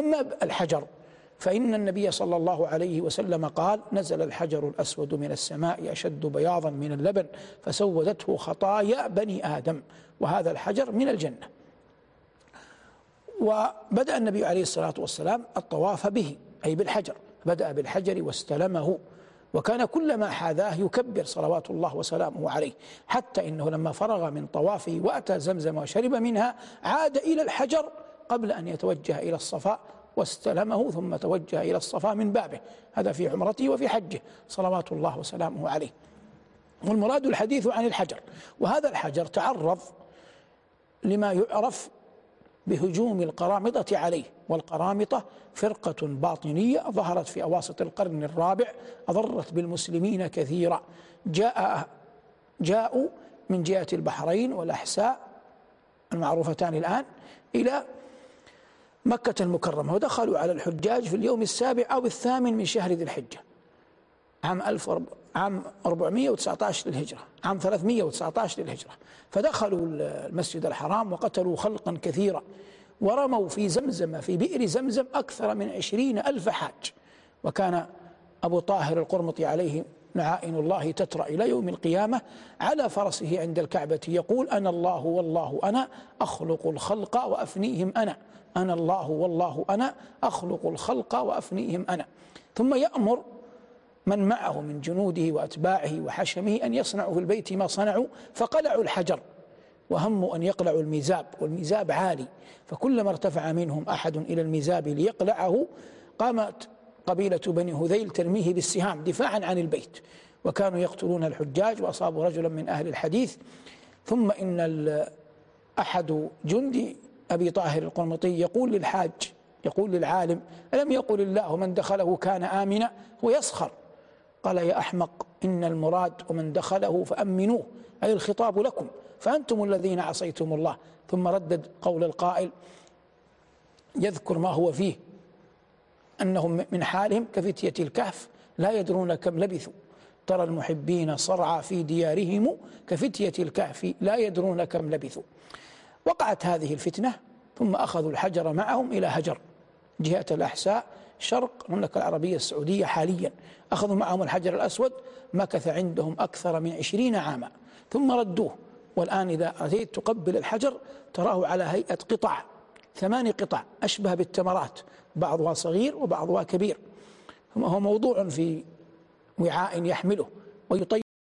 أما الحجر فإن النبي صلى الله عليه وسلم قال نزل الحجر الأسود من السماء أشد بياضا من اللبن فسودته خطايا بني آدم وهذا الحجر من الجنة. وبدأ النبي عليه الصلاة والسلام الطواف به أي بالحجر بدأ بالحجر واستلمه وكان كلما حاذاه يكبر صلوات الله وسلامه عليه حتى إنه لما فرغ من طوافه وأتى زمزم وشرب منها عاد إلى الحجر قبل أن يتوجه إلى الصفاء واستلمه ثم توجه إلى الصفا من بابه. هذا في عمرته وفي حجه. صلوات الله وسلامه عليه. والمراد الحديث عن الحجر. وهذا الحجر تعرض لما يعرف بهجوم القرامطة عليه. والقرامطة فرقة باطنية ظهرت في أواسط القرن الرابع أضرت بالمسلمين كثيرا. جاء جاءوا من جهة البحرين والأحساء المعروفتان الآن إلى مكة المكرمة ودخلوا على الحجاج في اليوم السابع أو الثامن من شهر ذي الحجة. عام 1000 عام 419 للهجرة عام 319 للهجرة فدخلوا المسجد الحرام وقتلوا خلقا كثيرا ورموا في زمزم في بئر زمزم أكثر من عشرين ألف حاج. وكان أبو طاهر القرمطي عليه نعائن الله تترى إلى يوم القيامة على فرسه عند الكعبة يقول أنا الله والله أنا أخلق الخلق وأفنيهم أنا. أنا الله والله أنا أخلق الخلق وأفنيهم أنا. ثم يأمر من معه من جنوده وأتباعه وحشمه أن يصنعوا في البيت ما صنعوا فقلعوا الحجر وهموا أن يقلعوا الميزاب والميزاب عالي. فكلما ارتفع منهم أحد إلى الميزاب ليقلعه قامت قبيلة بني هذيل ترميه بالسهام دفاعا عن البيت. وكانوا يقتلون الحجاج وأصابوا رجلا من أهل الحديث. ثم إن أحد جندي أبي طاهر القرمطي يقول للحاج يقول للعالم ألم يقل الله من دخله كان آمنا؟ هو يسخر. قال يا أحمق إن المراد ومن دخله فأمنوه أي الخطاب لكم فأنتم الذين عصيتم الله. ثم ردد قول القائل يذكر ما هو فيه. أنهم من حالهم كفتية الكهف لا يدرون كم لبثوا. ترى المحبين صرعى في ديارهم كفتية الكهف لا يدرون كم لبثوا. وقعت هذه الفتنة ثم أخذوا الحجر معهم إلى هجر. جهة الأحساء شرق المملكة العربية السعودية حاليا. أخذوا معهم الحجر الأسود مكث عندهم أكثر من عشرين عاما. ثم ردوه والآن إذا أتيت تقبل الحجر تراه على هيئة قطع ثماني قطع أشبه بالتمرات بعضها صغير وبعضها كبير. هو موضوع في وعاء يحمله ويطيب